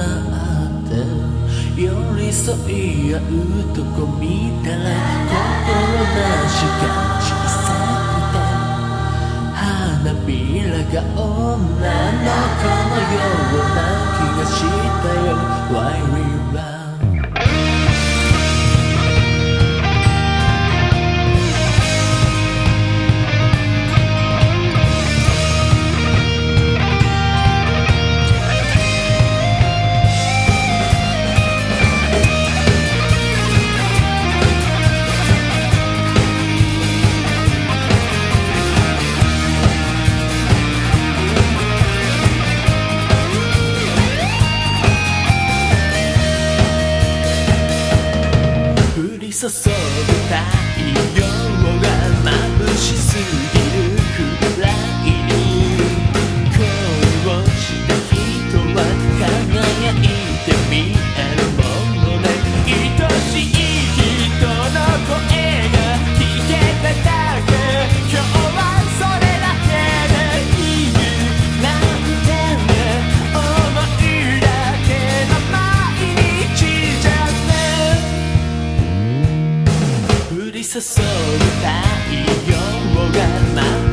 花があって寄り添い合うとこ見たら心なしが小さくて花びらが女の子のような気がしたよ。Why we r 注ぐ太陽注ぐ太陽が眩しすぎる